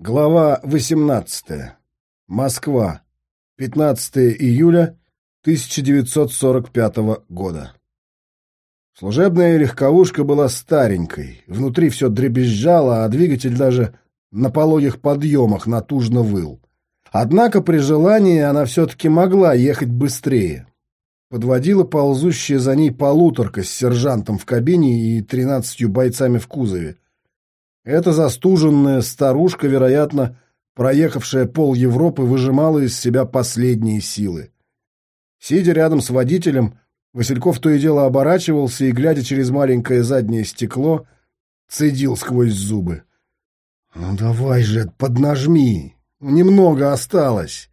Глава 18. Москва. 15 июля 1945 года. Служебная легковушка была старенькой, внутри все дребезжало, а двигатель даже на пологих подъемах натужно выл. Однако при желании она все-таки могла ехать быстрее. Подводила ползущая за ней полуторка с сержантом в кабине и тринадцатью бойцами в кузове. Эта застуженная старушка, вероятно, проехавшая пол Европы, выжимала из себя последние силы. Сидя рядом с водителем, Васильков то и дело оборачивался и, глядя через маленькое заднее стекло, цедил сквозь зубы. «Ну давай же, поднажми! Немного осталось!»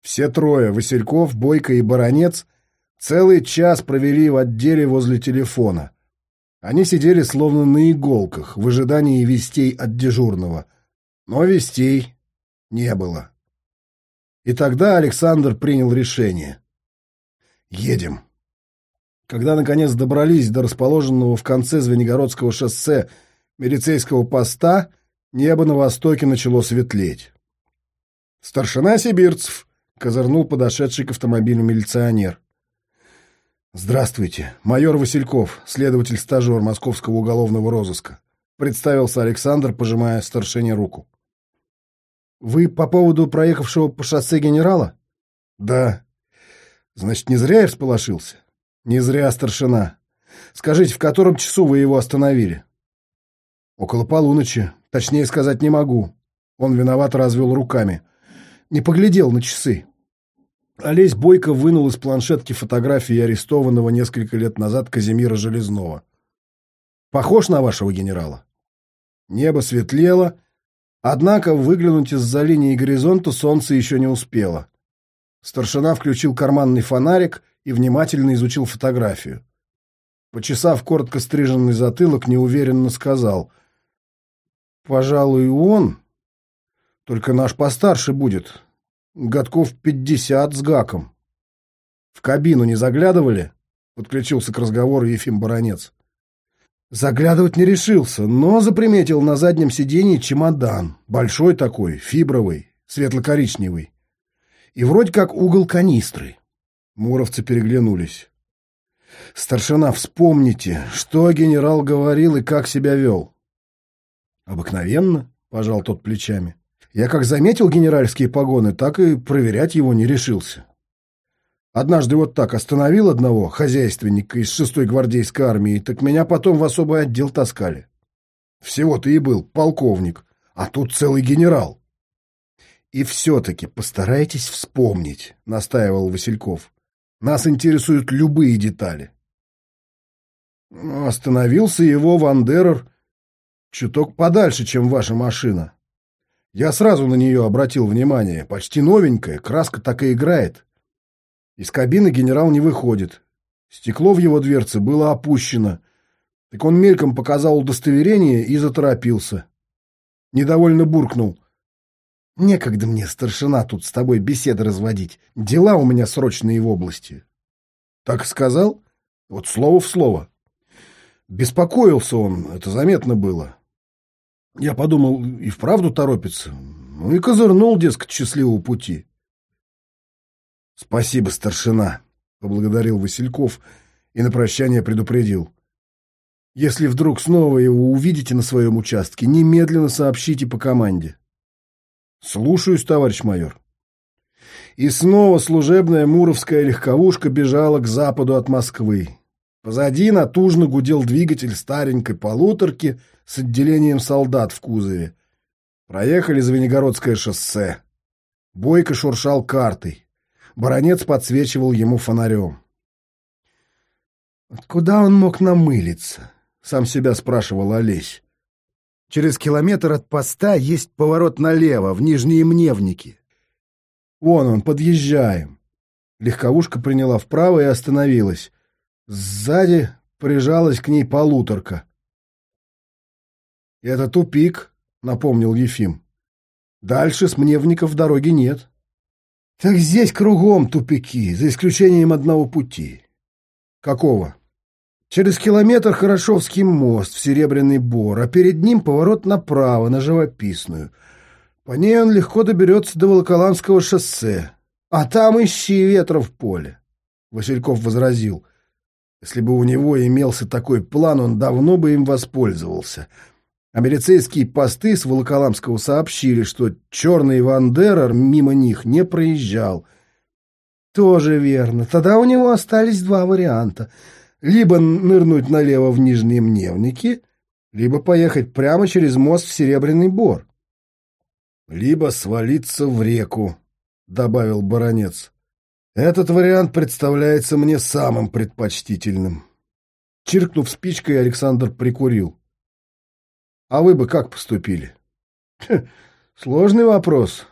Все трое, Васильков, Бойко и Баронец, целый час провели в отделе возле телефона. Они сидели словно на иголках, в ожидании вестей от дежурного. Но вестей не было. И тогда Александр принял решение. «Едем». Когда, наконец, добрались до расположенного в конце Звенигородского шоссе милицейского поста, небо на востоке начало светлеть. «Старшина Сибирцев», — козырнул подошедший к автомобилю милиционер. «Здравствуйте. Майор Васильков, следователь-стажер Московского уголовного розыска», — представился Александр, пожимая старшине руку. «Вы по поводу проехавшего по шоссе генерала?» «Да». «Значит, не зря я всполошился?» «Не зря, старшина. Скажите, в котором часу вы его остановили?» «Около полуночи. Точнее сказать не могу». Он виноват развел руками. «Не поглядел на часы». Олесь Бойко вынул из планшетки фотографии арестованного несколько лет назад Казимира Железного. «Похож на вашего генерала?» Небо светлело, однако выглянуть из-за линии горизонта солнце еще не успело. Старшина включил карманный фонарик и внимательно изучил фотографию. Почесав коротко стриженный затылок, неуверенно сказал. «Пожалуй, он. Только наш постарше будет, Годков пятьдесят с гаком. В кабину не заглядывали? Подключился к разговору Ефим Баронец. Заглядывать не решился, но заприметил на заднем сиденье чемодан. Большой такой, фибровый, светло-коричневый. И вроде как угол канистры. Муровцы переглянулись. «Старшина, вспомните, что генерал говорил и как себя вел?» «Обыкновенно», — пожал тот плечами. Я как заметил генеральские погоны, так и проверять его не решился. Однажды вот так остановил одного хозяйственника из шестой гвардейской армии, так меня потом в особый отдел таскали. Всего-то и был полковник, а тут целый генерал. И все-таки постарайтесь вспомнить, настаивал Васильков. Нас интересуют любые детали. Остановился его Вандерер чуток подальше, чем ваша машина. Я сразу на нее обратил внимание. Почти новенькая, краска так и играет. Из кабины генерал не выходит. Стекло в его дверце было опущено. Так он мельком показал удостоверение и заторопился. Недовольно буркнул. «Некогда мне, старшина, тут с тобой беседы разводить. Дела у меня срочные в области». «Так сказал? Вот слово в слово». Беспокоился он, это заметно было. Я подумал, и вправду торопится. Ну и козырнул, дескать, счастливого пути. — Спасибо, старшина, — поблагодарил Васильков и на прощание предупредил. — Если вдруг снова его увидите на своем участке, немедленно сообщите по команде. — Слушаюсь, товарищ майор. И снова служебная муровская легковушка бежала к западу от Москвы. Позади натужно гудел двигатель старенькой полуторки — с отделением солдат в кузове. Проехали Звенигородское шоссе. Бойко шуршал картой. Баронец подсвечивал ему фонарем. «Куда он мог намылиться?» — сам себя спрашивал Олесь. «Через километр от поста есть поворот налево, в Нижние Мневники. Вон он, подъезжаем». Легковушка приняла вправо и остановилась. Сзади прижалась к ней полуторка. «Это тупик», — напомнил Ефим. «Дальше с Мневников дороги нет». «Так здесь кругом тупики, за исключением одного пути». «Какого?» «Через километр Хорошовский мост в Серебряный Бор, а перед ним поворот направо, на Живописную. По ней он легко доберется до Волоколамского шоссе, а там ищи ветра в поле. Васильков возразил. Если бы у него имелся такой план, он давно бы им воспользовался. А милицейские посты с Волоколамского сообщили, что черный Вандерер мимо них не проезжал. Тоже верно. Тогда у него остались два варианта. Либо нырнуть налево в Нижние Мневники, либо поехать прямо через мост в Серебряный Бор. Либо свалиться в реку, — добавил баронец. Этот вариант представляется мне самым предпочтительным. Чиркнув спичкой, Александр прикурил. А вы бы как поступили? Сложный вопрос.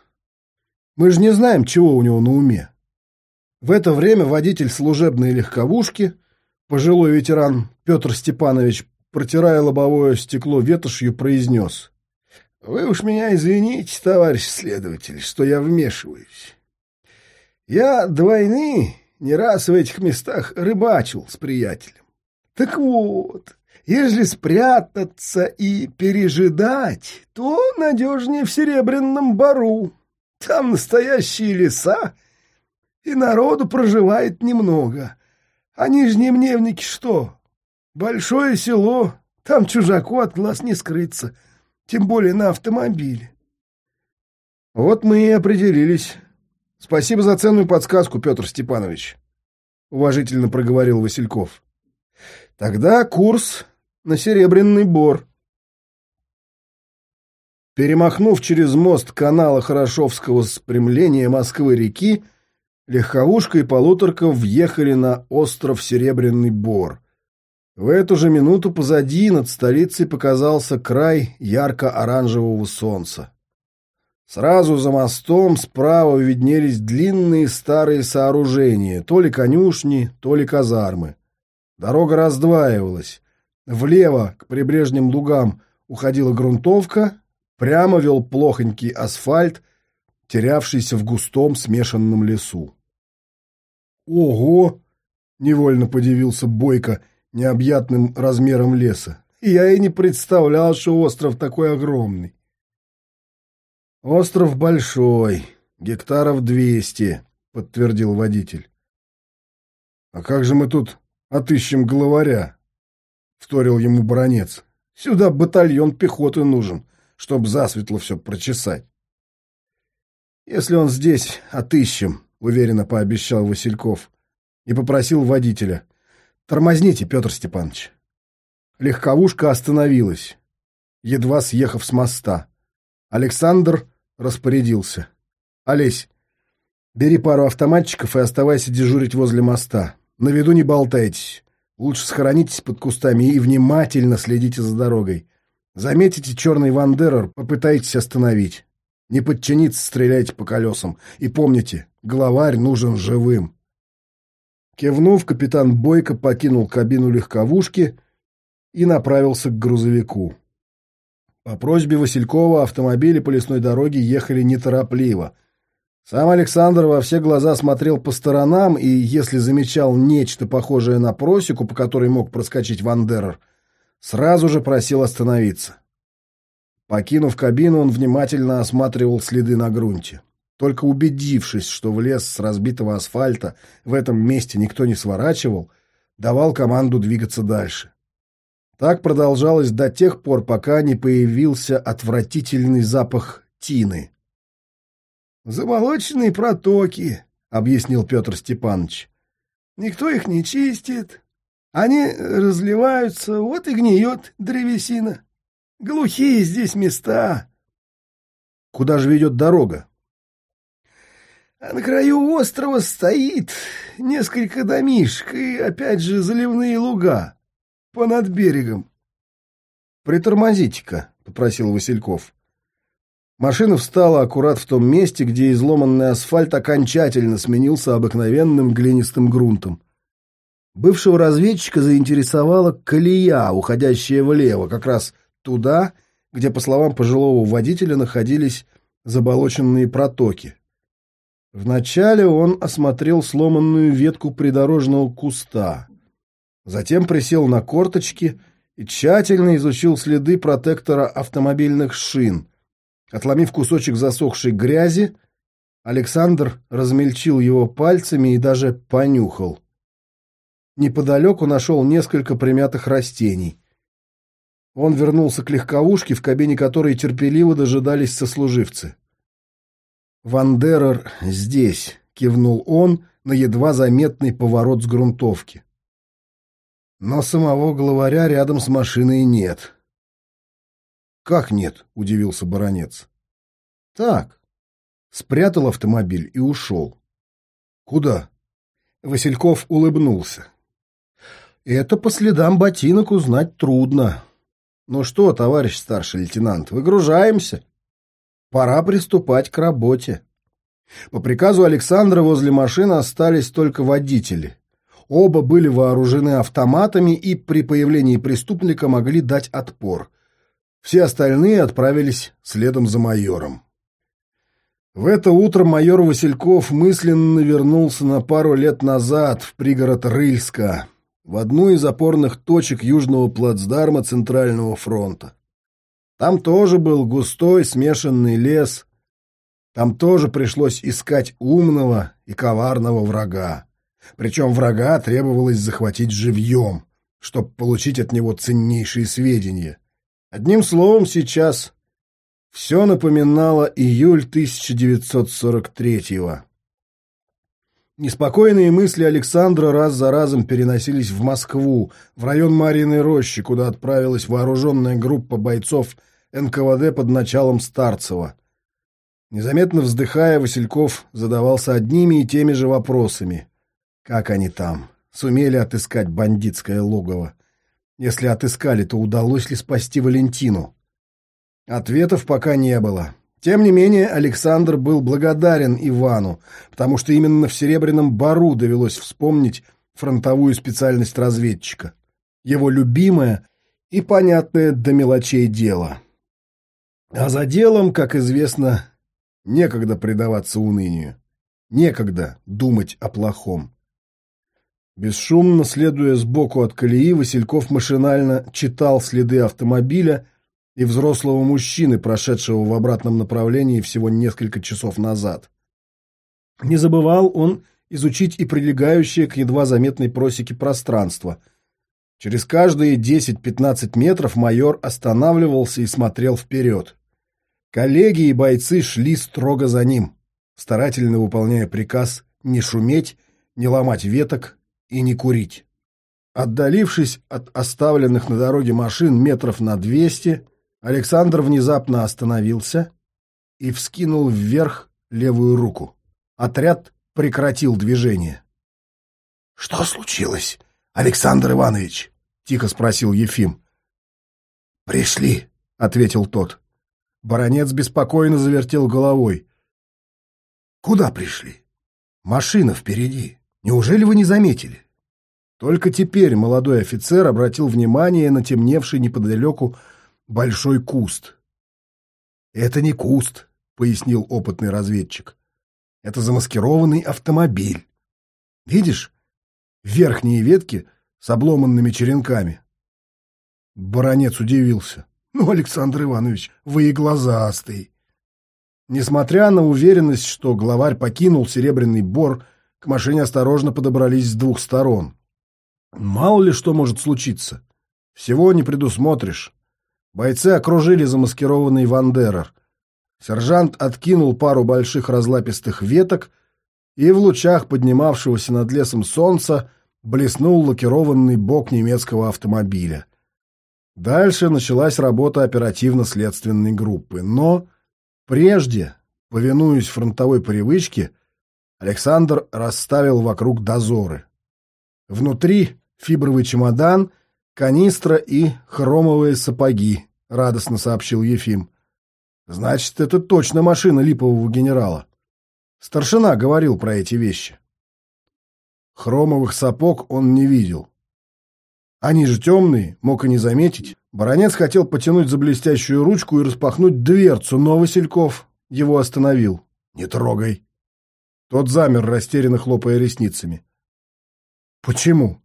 Мы же не знаем, чего у него на уме. В это время водитель служебной легковушки, пожилой ветеран Петр Степанович, протирая лобовое стекло ветошью, произнес. Вы уж меня извините, товарищ следователь, что я вмешиваюсь. Я до войны не раз в этих местах рыбачил с приятелем. Так вот, ежели спрятаться и пережидать, то надежнее в Серебряном Бару. Там настоящие леса, и народу проживает немного. А Нижние Мневники что? Большое село, там чужаку от глаз не скрыться — тем более на автомобиле. Вот мы и определились. Спасибо за ценную подсказку, Петр Степанович, уважительно проговорил Васильков. Тогда курс на Серебряный Бор. Перемахнув через мост канала Хорошовского спрямления Москвы-реки, легковушка и полуторка въехали на остров Серебряный Бор. В эту же минуту позади над столицей показался край ярко-оранжевого солнца. Сразу за мостом справа виднелись длинные старые сооружения, то ли конюшни, то ли казармы. Дорога раздваивалась. Влево, к прибрежным лугам, уходила грунтовка, прямо вел плохонький асфальт, терявшийся в густом смешанном лесу. «Ого!» — невольно подивился Бойко — необъятным размером леса. Я и не представлял, что остров такой огромный. Остров большой, гектаров двести, подтвердил водитель. А как же мы тут отыщем главаря? Вторил ему баронец. Сюда батальон пехоты нужен, чтоб засветло все прочесать. Если он здесь, отыщем, уверенно пообещал Васильков и попросил водителя. «Тормозните, Петр Степанович». Легковушка остановилась, едва съехав с моста. Александр распорядился. «Олесь, бери пару автоматчиков и оставайся дежурить возле моста. На виду не болтайтесь. Лучше схоронитесь под кустами и внимательно следите за дорогой. Заметите черный вандерер, попытайтесь остановить. Не подчиниться, стреляйте по колесам. И помните, главарь нужен живым. Кивнув, капитан Бойко покинул кабину легковушки и направился к грузовику. По просьбе Василькова автомобили по лесной дороге ехали неторопливо. Сам Александр во все глаза смотрел по сторонам и, если замечал нечто похожее на просеку, по которой мог проскочить Вандерер, сразу же просил остановиться. Покинув кабину, он внимательно осматривал следы на грунте. Только убедившись, что в лес с разбитого асфальта в этом месте никто не сворачивал, давал команду двигаться дальше. Так продолжалось до тех пор, пока не появился отвратительный запах тины. «Замолоченные протоки», — объяснил Петр Степанович. «Никто их не чистит. Они разливаются, вот и гниет древесина. Глухие здесь места». «Куда же ведет дорога?» А на краю острова стоит несколько домишек и, опять же, заливные луга понад берегом. «Притормозите-ка», — попросил Васильков. Машина встала аккурат в том месте, где изломанный асфальт окончательно сменился обыкновенным глинистым грунтом. Бывшего разведчика заинтересовала колея, уходящая влево, как раз туда, где, по словам пожилого водителя, находились заболоченные протоки. Вначале он осмотрел сломанную ветку придорожного куста. Затем присел на корточки и тщательно изучил следы протектора автомобильных шин, Отломив кусочек засохшей грязи, Александр размельчил его пальцами и даже понюхал. Неподалеку нашел несколько примятых растений. Он вернулся к легковушке, в кабине которой терпеливо дожидались сослуживцы. «Вандерер здесь», — кивнул он на едва заметный поворот с грунтовки. Но самого главаря рядом с машиной нет. «Как нет?» — удивился баронец. «Так». Спрятал автомобиль и ушел. «Куда?» Васильков улыбнулся. «Это по следам ботинок узнать трудно. Ну что, товарищ старший лейтенант, выгружаемся. Пора приступать к работе». По приказу Александра возле машины остались только водители. Оба были вооружены автоматами и при появлении преступника могли дать отпор. Все остальные отправились следом за майором. В это утро майор Васильков мысленно вернулся на пару лет назад в пригород Рыльска, в одну из опорных точек южного плацдарма Центрального фронта. Там тоже был густой смешанный лес, там тоже пришлось искать умного и коварного врага. Причем врага требовалось захватить живьем, чтобы получить от него ценнейшие сведения. Одним словом, сейчас все напоминало июль 1943-го. Неспокойные мысли Александра раз за разом переносились в Москву, в район Марьиной рощи, куда отправилась вооруженная группа бойцов НКВД под началом Старцева. Незаметно вздыхая, Васильков задавался одними и теми же вопросами. Как они там? Сумели отыскать бандитское логово? Если отыскали, то удалось ли спасти Валентину? Ответов пока не было. Тем не менее, Александр был благодарен Ивану, потому что именно в Серебряном Бару довелось вспомнить фронтовую специальность разведчика. Его любимое и понятное до мелочей дело. А за делом, как известно, некогда предаваться унынию. Некогда думать о плохом. Бесшумно, следуя сбоку от колеи, Васильков машинально читал следы автомобиля и взрослого мужчины, прошедшего в обратном направлении всего несколько часов назад. Не забывал он изучить и прилегающее к едва заметной просеке пространство. Через каждые 10-15 метров майор останавливался и смотрел вперед. Коллеги и бойцы шли строго за ним, старательно выполняя приказ не шуметь, не ломать веток, и не курить. Отдалившись от оставленных на дороге машин метров на двести, Александр внезапно остановился и вскинул вверх левую руку. Отряд прекратил движение. — Что случилось, Александр Иванович? — тихо спросил Ефим. — Пришли, — ответил тот. Баронец беспокойно завертел головой. — Куда пришли? — Машина впереди. Неужели вы не заметили? Только теперь молодой офицер обратил внимание на темневший неподалеку большой куст. «Это не куст», — пояснил опытный разведчик. «Это замаскированный автомобиль. Видишь, верхние ветки с обломанными черенками». Баронец удивился. «Ну, Александр Иванович, вы и глазастый». Несмотря на уверенность, что главарь покинул Серебряный Бор, к машине осторожно подобрались с двух сторон. Мало ли что может случиться. Всего не предусмотришь. Бойцы окружили замаскированный Вандерер. Сержант откинул пару больших разлапистых веток, и в лучах поднимавшегося над лесом солнца блеснул лакированный бок немецкого автомобиля. Дальше началась работа оперативно-следственной группы, но прежде, повинуясь фронтовой привычке, Александр расставил вокруг дозоры. Внутри фибровый чемодан, канистра и хромовые сапоги, — радостно сообщил Ефим. Значит, это точно машина липового генерала. Старшина говорил про эти вещи. Хромовых сапог он не видел. Они же темные, мог и не заметить. Баронец хотел потянуть за блестящую ручку и распахнуть дверцу, но Васильков его остановил. «Не трогай!» Тот замер, растерянно хлопая ресницами. «Почему?»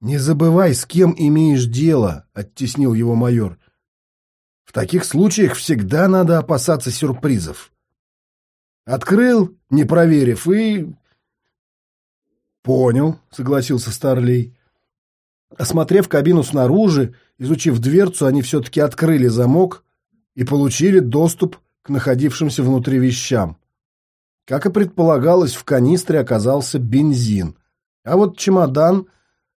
«Не забывай, с кем имеешь дело», — оттеснил его майор. В таких случаях всегда надо опасаться сюрпризов. Открыл, не проверив, и... Понял, согласился Старлей. Осмотрев кабину снаружи, изучив дверцу, они все-таки открыли замок и получили доступ к находившимся внутри вещам. Как и предполагалось, в канистре оказался бензин, а вот чемодан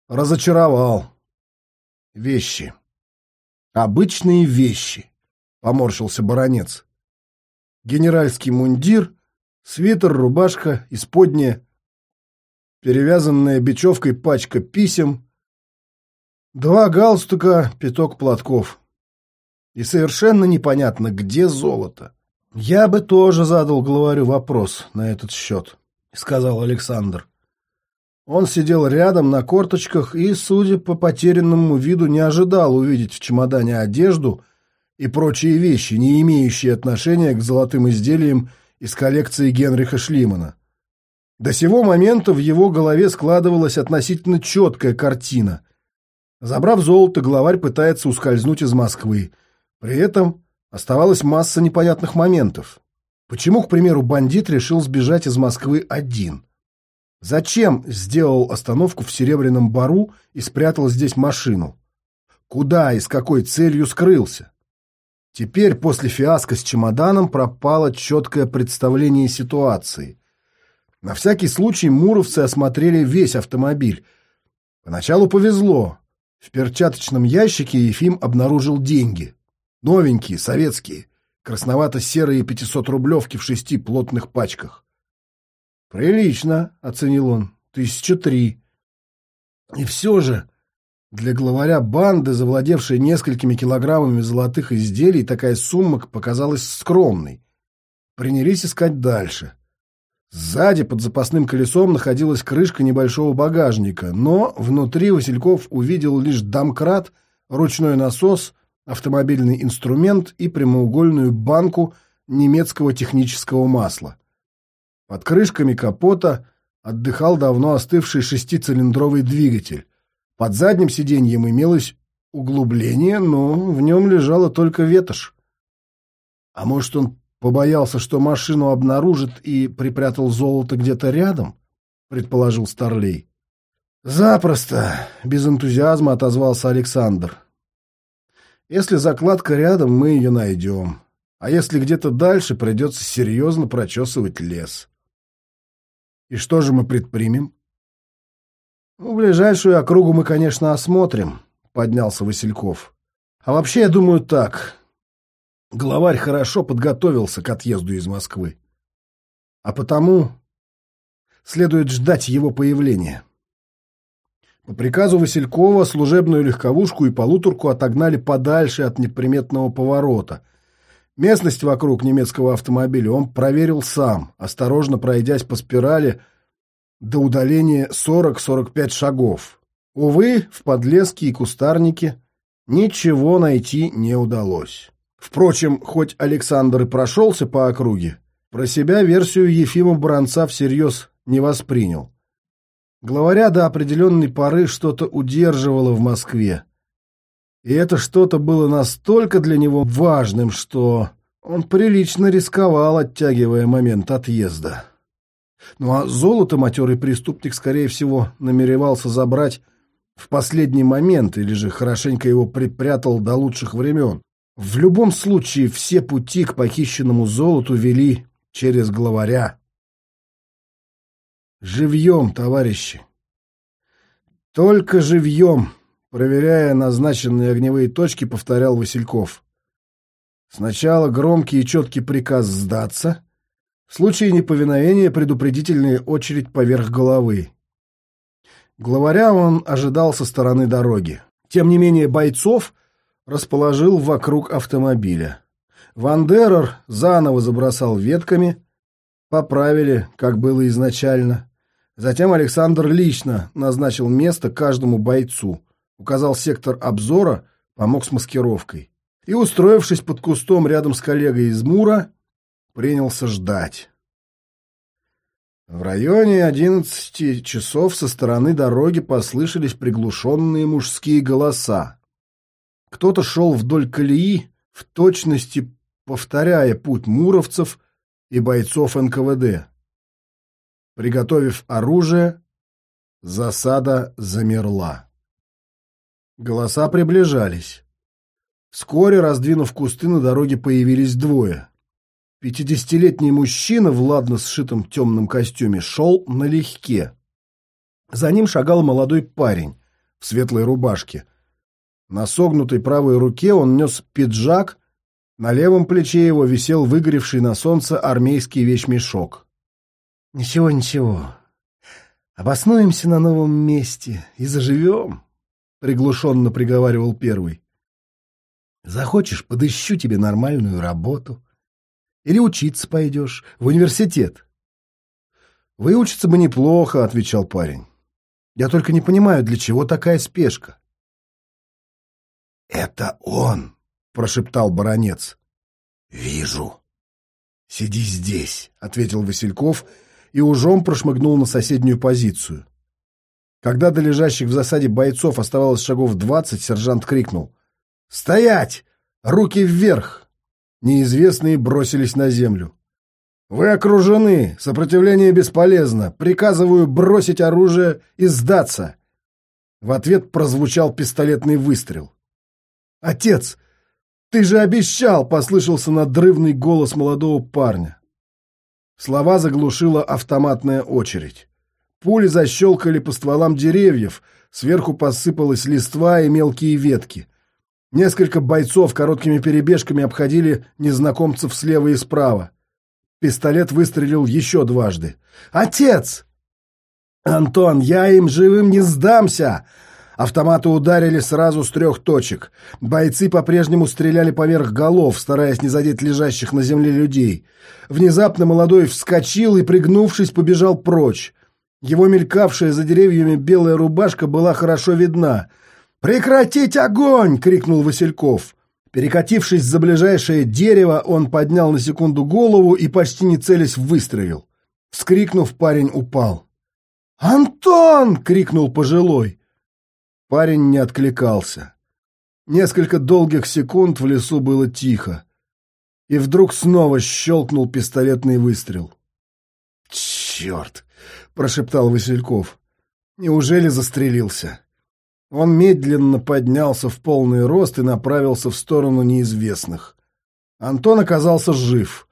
разочаровал. Вещи. Обычные вещи, поморщился баронец. Генеральский мундир, свитер, рубашка, исподняя, перевязанная бечевкой пачка писем, два галстука, пяток платков. И совершенно непонятно, где золото. «Я бы тоже задал главарю вопрос на этот счет», — сказал Александр. Он сидел рядом на корточках и, судя по потерянному виду, не ожидал увидеть в чемодане одежду и прочие вещи, не имеющие отношения к золотым изделиям из коллекции Генриха Шлимана. До сего момента в его голове складывалась относительно четкая картина. Забрав золото, главарь пытается ускользнуть из Москвы. При этом оставалась масса непонятных моментов. Почему, к примеру, бандит решил сбежать из Москвы один? Зачем сделал остановку в Серебряном Бару и спрятал здесь машину? Куда и с какой целью скрылся? Теперь, после фиаско с чемоданом, пропало четкое представление ситуации. На всякий случай муровцы осмотрели весь автомобиль. Поначалу повезло. В перчаточном ящике Ефим обнаружил деньги. Новенькие, советские, красновато-серые 500-рублевки в шести плотных пачках. «Прилично», — оценил он, — «тысяча три». И все же для главаря банды, завладевшей несколькими килограммами золотых изделий, такая сумма показалась скромной. Принялись искать дальше. Сзади под запасным колесом находилась крышка небольшого багажника, но внутри Васильков увидел лишь домкрат, ручной насос, автомобильный инструмент и прямоугольную банку немецкого технического масла. Под крышками капота отдыхал давно остывший шестицилиндровый двигатель. Под задним сиденьем имелось углубление, но в нем лежала только ветошь. А может, он побоялся, что машину обнаружит и припрятал золото где-то рядом? Предположил Старлей. Запросто, без энтузиазма отозвался Александр. Если закладка рядом, мы ее найдем. А если где-то дальше, придется серьезно прочесывать лес. И что же мы предпримем? Ну, ближайшую округу мы, конечно, осмотрим, поднялся Васильков. А вообще, я думаю так. Главарь хорошо подготовился к отъезду из Москвы. А потому следует ждать его появления. По приказу Василькова служебную легковушку и полуторку отогнали подальше от неприметного поворота — Местность вокруг немецкого автомобиля он проверил сам, осторожно пройдясь по спирали до удаления 40-45 шагов. Увы, в подлеске и кустарнике ничего найти не удалось. Впрочем, хоть Александр и прошелся по округе, про себя версию Ефима Бранца всерьез не воспринял. Главаря до определенной поры что-то удерживало в Москве. И это что-то было настолько для него важным, что он прилично рисковал, оттягивая момент отъезда. Ну а золото матерый преступник, скорее всего, намеревался забрать в последний момент или же хорошенько его припрятал до лучших времен. В любом случае, все пути к похищенному золоту вели через главаря. Живьем, товарищи. Только живьем. Проверяя назначенные огневые точки, повторял Васильков. Сначала громкий и четкий приказ сдаться. В случае неповиновения предупредительная очередь поверх головы. Главаря он ожидал со стороны дороги. Тем не менее бойцов расположил вокруг автомобиля. Вандерер заново забросал ветками, поправили, как было изначально. Затем Александр лично назначил место каждому бойцу — указал сектор обзора, помог с маскировкой. И, устроившись под кустом рядом с коллегой из Мура, принялся ждать. В районе одиннадцати часов со стороны дороги послышались приглушенные мужские голоса. Кто-то шел вдоль колеи, в точности повторяя путь муровцев и бойцов НКВД. Приготовив оружие, засада замерла. Голоса приближались. Вскоре, раздвинув кусты, на дороге появились двое. Пятидесятилетний мужчина в ладно сшитом темном костюме шел налегке. За ним шагал молодой парень в светлой рубашке. На согнутой правой руке он нес пиджак, на левом плече его висел выгоревший на солнце армейский вещмешок. «Ничего, ничего. Обоснуемся на новом месте и заживем», — приглушенно приговаривал первый. Захочешь, подыщу тебе нормальную работу. Или учиться пойдешь в университет. Выучиться бы неплохо, отвечал парень. Я только не понимаю, для чего такая спешка. Это он, прошептал баронец. Вижу. Сиди здесь, ответил Васильков и ужом прошмыгнул на соседнюю позицию. Когда до лежащих в засаде бойцов оставалось шагов двадцать, сержант крикнул. «Стоять! Руки вверх!» Неизвестные бросились на землю. «Вы окружены! Сопротивление бесполезно! Приказываю бросить оружие и сдаться!» В ответ прозвучал пистолетный выстрел. «Отец, ты же обещал!» — послышался надрывный голос молодого парня. Слова заглушила автоматная очередь. Пули защелкали по стволам деревьев, сверху посыпалась листва и мелкие ветки. Несколько бойцов короткими перебежками обходили незнакомцев слева и справа. Пистолет выстрелил еще дважды. «Отец!» «Антон, я им живым не сдамся!» Автоматы ударили сразу с трех точек. Бойцы по-прежнему стреляли поверх голов, стараясь не задеть лежащих на земле людей. Внезапно молодой вскочил и, пригнувшись, побежал прочь. Его мелькавшая за деревьями белая рубашка была хорошо видна — «Прекратить огонь!» — крикнул Васильков. Перекатившись за ближайшее дерево, он поднял на секунду голову и, почти не целясь, выстрелил. Вскрикнув, парень упал. «Антон!» — крикнул пожилой. Парень не откликался. Несколько долгих секунд в лесу было тихо. И вдруг снова щелкнул пистолетный выстрел. «Черт!» — прошептал Васильков. «Неужели застрелился?» Он медленно поднялся в полный рост и направился в сторону неизвестных. Антон оказался жив.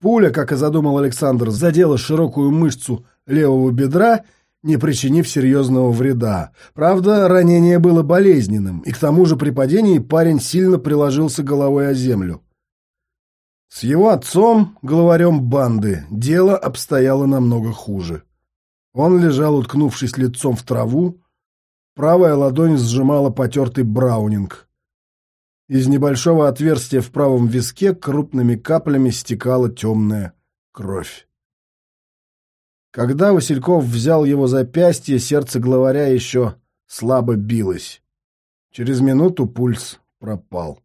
Пуля, как и задумал Александр, задела широкую мышцу левого бедра, не причинив серьезного вреда. Правда, ранение было болезненным, и к тому же при падении парень сильно приложился головой о землю. С его отцом, главарем банды, дело обстояло намного хуже. Он лежал, уткнувшись лицом в траву, Правая ладонь сжимала потертый браунинг. Из небольшого отверстия в правом виске крупными каплями стекала темная кровь. Когда Васильков взял его запястье, сердце главаря еще слабо билось. Через минуту пульс пропал.